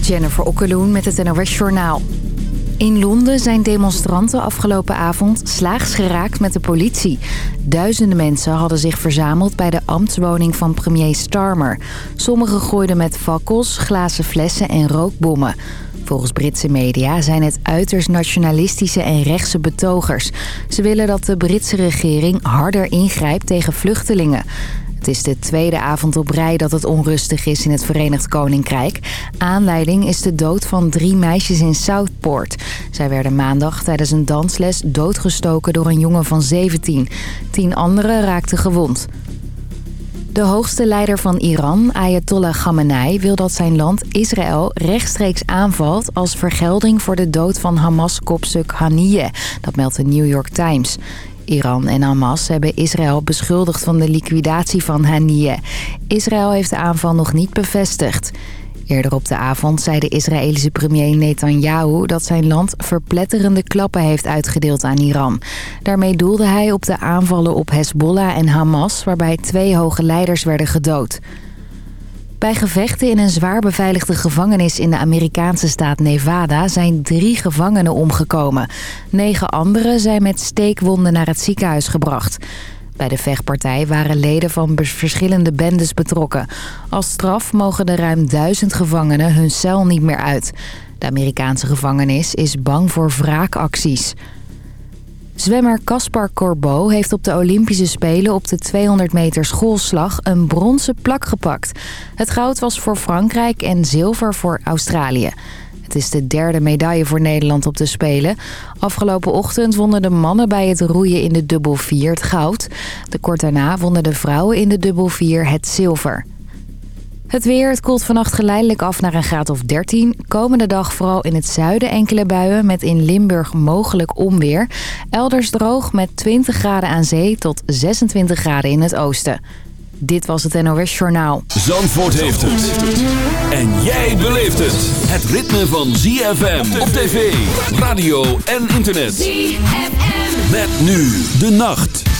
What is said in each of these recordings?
Jennifer Okkeloen met het NOS Journaal. In Londen zijn demonstranten afgelopen avond slaags geraakt met de politie. Duizenden mensen hadden zich verzameld bij de ambtswoning van premier Starmer. Sommigen gooiden met fakkels, glazen flessen en rookbommen. Volgens Britse media zijn het uiterst nationalistische en rechtse betogers. Ze willen dat de Britse regering harder ingrijpt tegen vluchtelingen. Het is de tweede avond op rij dat het onrustig is in het Verenigd Koninkrijk. Aanleiding is de dood van drie meisjes in Southport. Zij werden maandag tijdens een dansles doodgestoken door een jongen van 17. Tien anderen raakten gewond. De hoogste leider van Iran, Ayatollah Khamenei, wil dat zijn land Israël rechtstreeks aanvalt als vergelding voor de dood van Hamas-kopstuk Haniyeh. Dat meldt de New York Times. Iran en Hamas hebben Israël beschuldigd van de liquidatie van Haniyeh. Israël heeft de aanval nog niet bevestigd. Eerder op de avond zei de Israëlische premier Netanyahu dat zijn land verpletterende klappen heeft uitgedeeld aan Iran. Daarmee doelde hij op de aanvallen op Hezbollah en Hamas waarbij twee hoge leiders werden gedood. Bij gevechten in een zwaar beveiligde gevangenis in de Amerikaanse staat Nevada zijn drie gevangenen omgekomen. Negen anderen zijn met steekwonden naar het ziekenhuis gebracht. Bij de vechtpartij waren leden van verschillende bendes betrokken. Als straf mogen de ruim duizend gevangenen hun cel niet meer uit. De Amerikaanse gevangenis is bang voor wraakacties. Zwemmer Caspar Corbeau heeft op de Olympische Spelen op de 200 meter schoolslag een bronzen plak gepakt. Het goud was voor Frankrijk en zilver voor Australië. Het is de derde medaille voor Nederland op de Spelen. Afgelopen ochtend wonnen de mannen bij het roeien in de dubbel 4 het goud. De kort daarna wonnen de vrouwen in de dubbel 4 het zilver. Het weer, het koelt vannacht geleidelijk af naar een graad of 13. Komende dag vooral in het zuiden enkele buien met in Limburg mogelijk onweer. Elders droog met 20 graden aan zee tot 26 graden in het oosten. Dit was het NOS Journaal. Zandvoort heeft het. En jij beleeft het. Het ritme van ZFM op tv, radio en internet. ZFM. Met nu de nacht.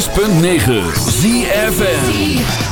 106.9 ZFN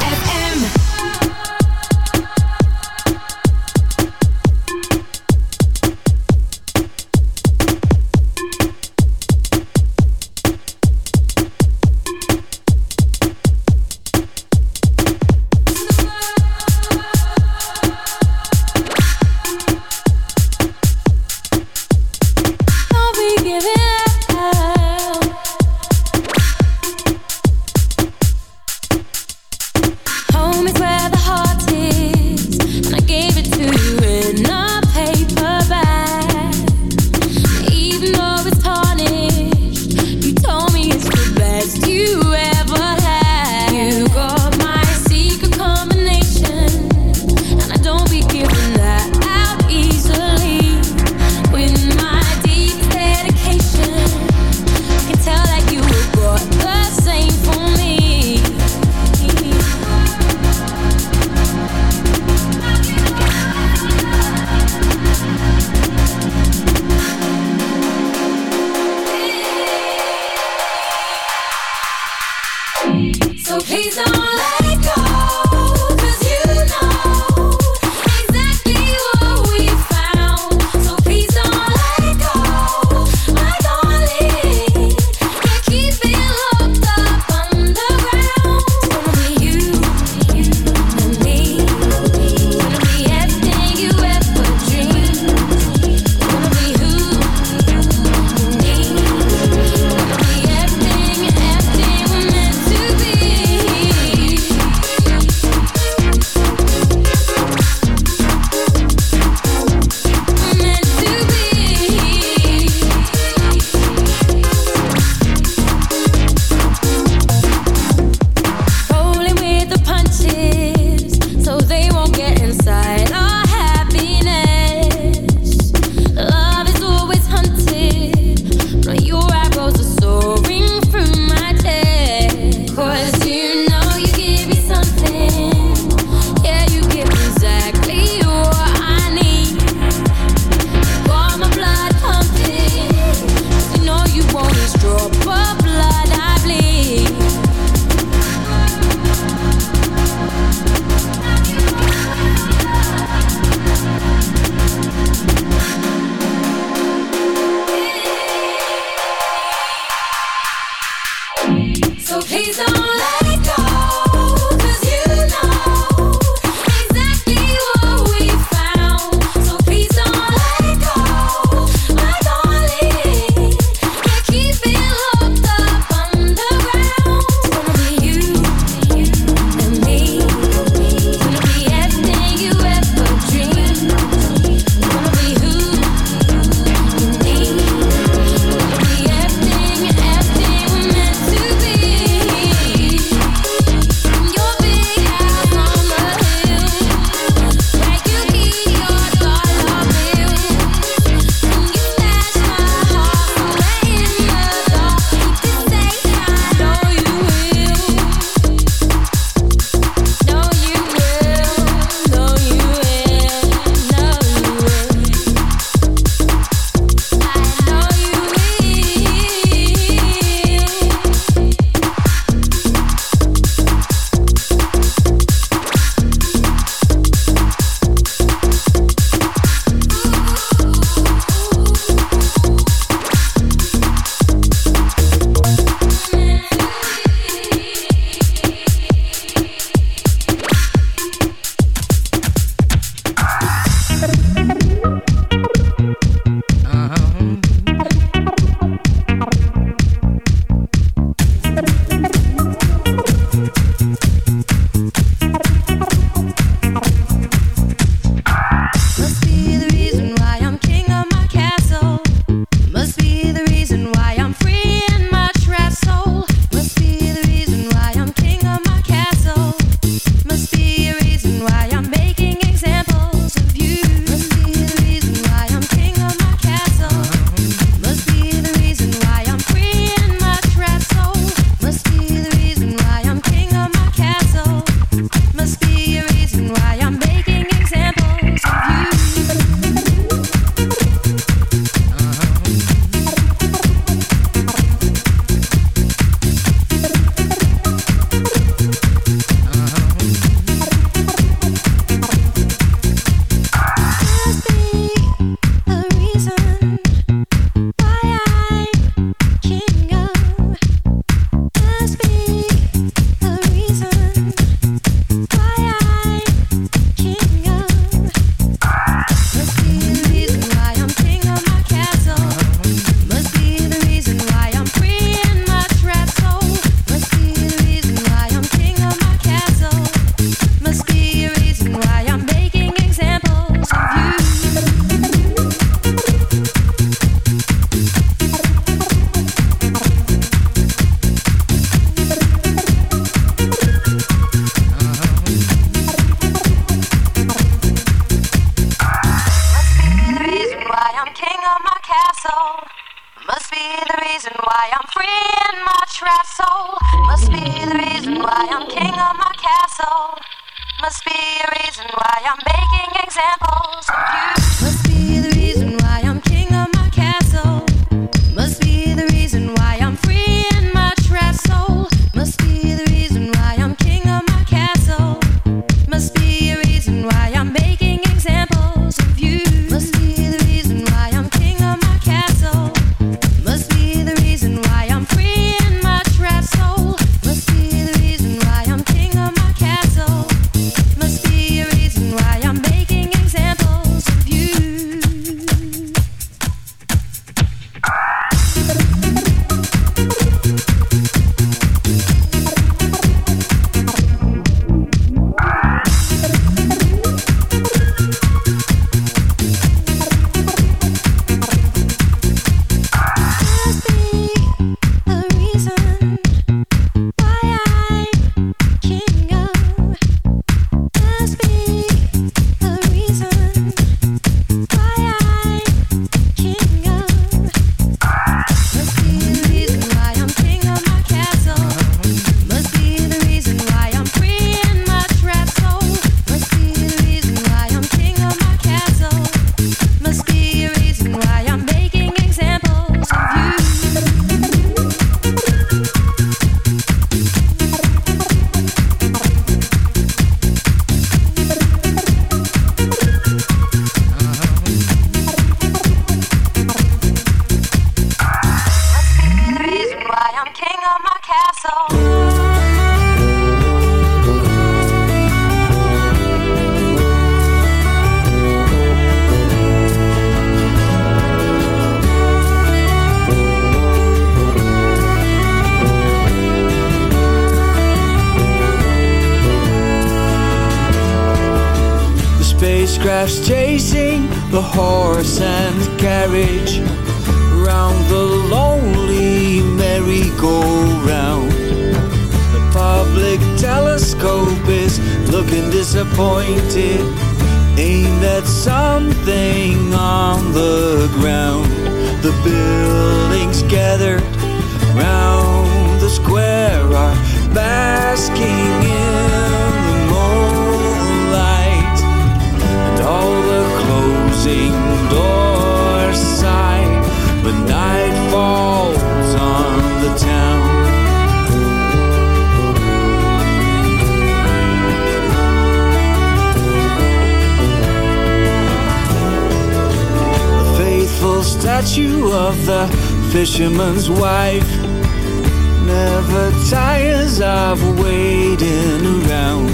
of waiting around.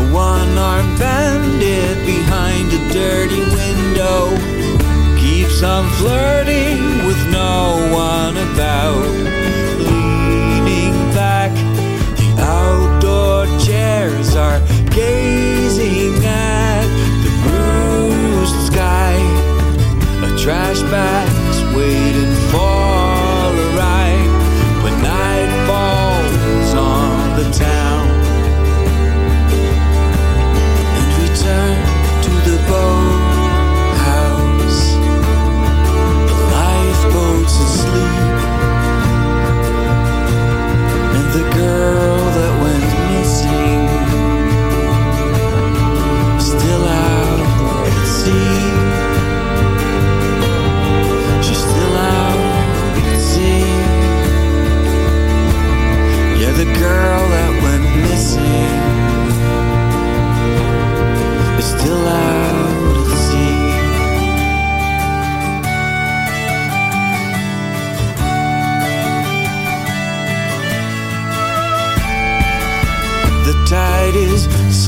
A one armed bandit behind a dirty window keeps on flirting with no one about. Leaning back, the outdoor chairs are gazing at the bruised sky. A trash bag's waiting for.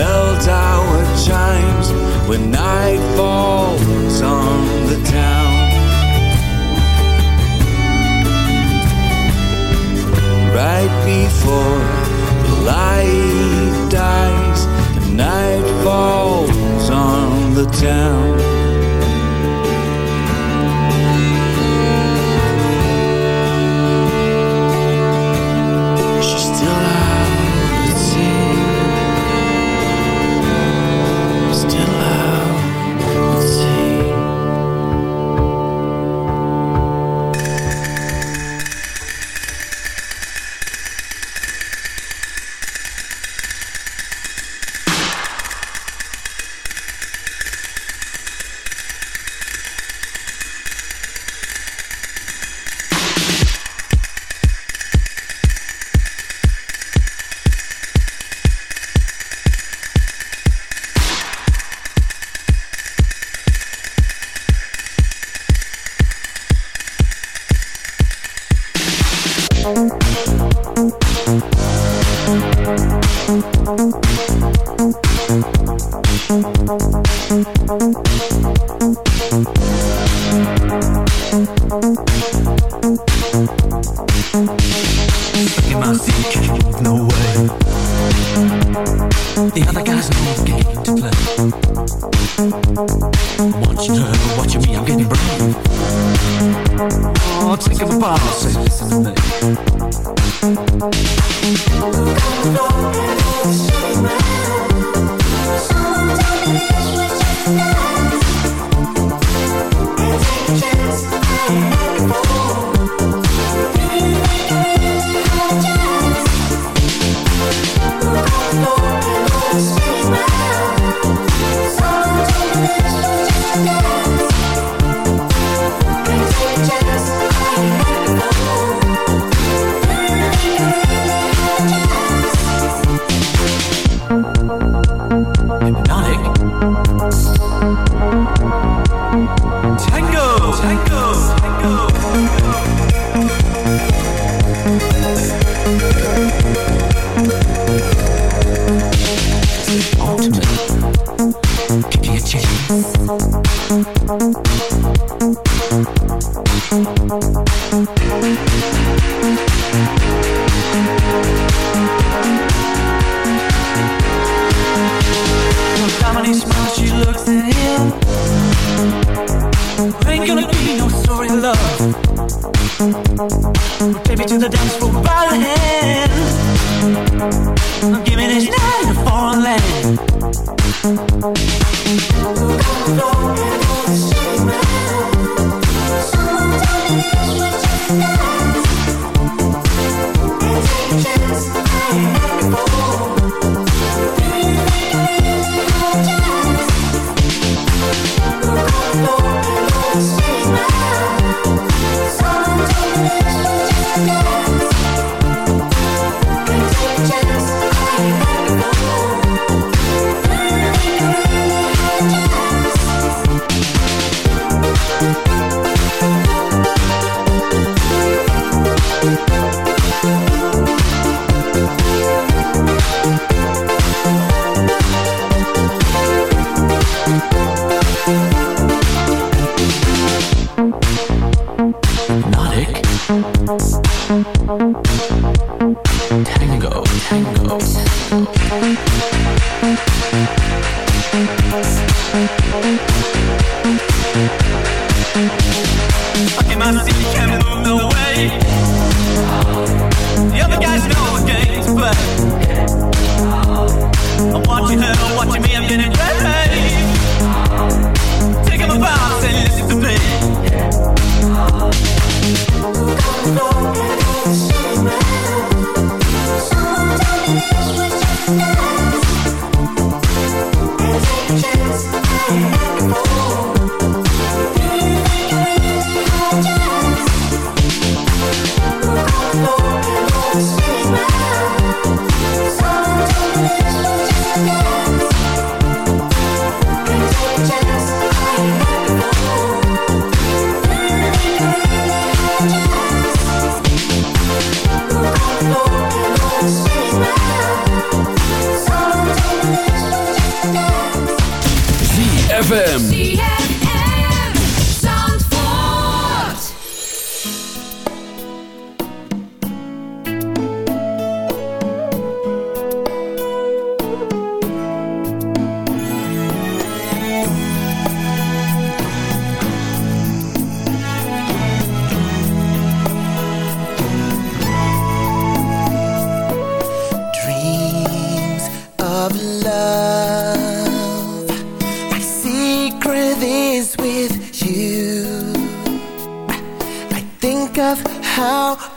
melt out.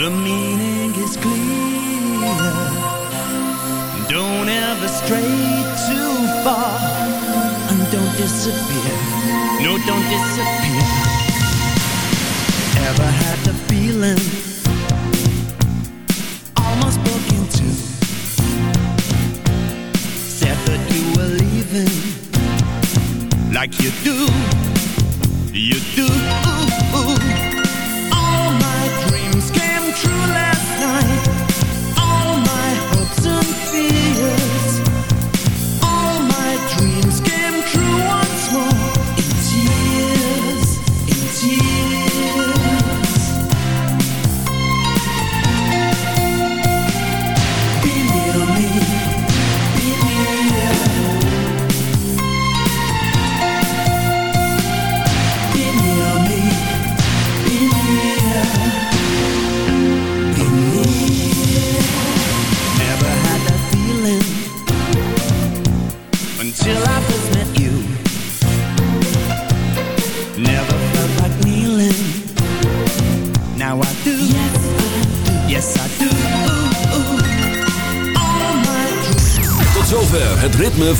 The meaning is clear. Don't ever stray too far. And don't disappear. No, don't disappear. Ever had the feeling?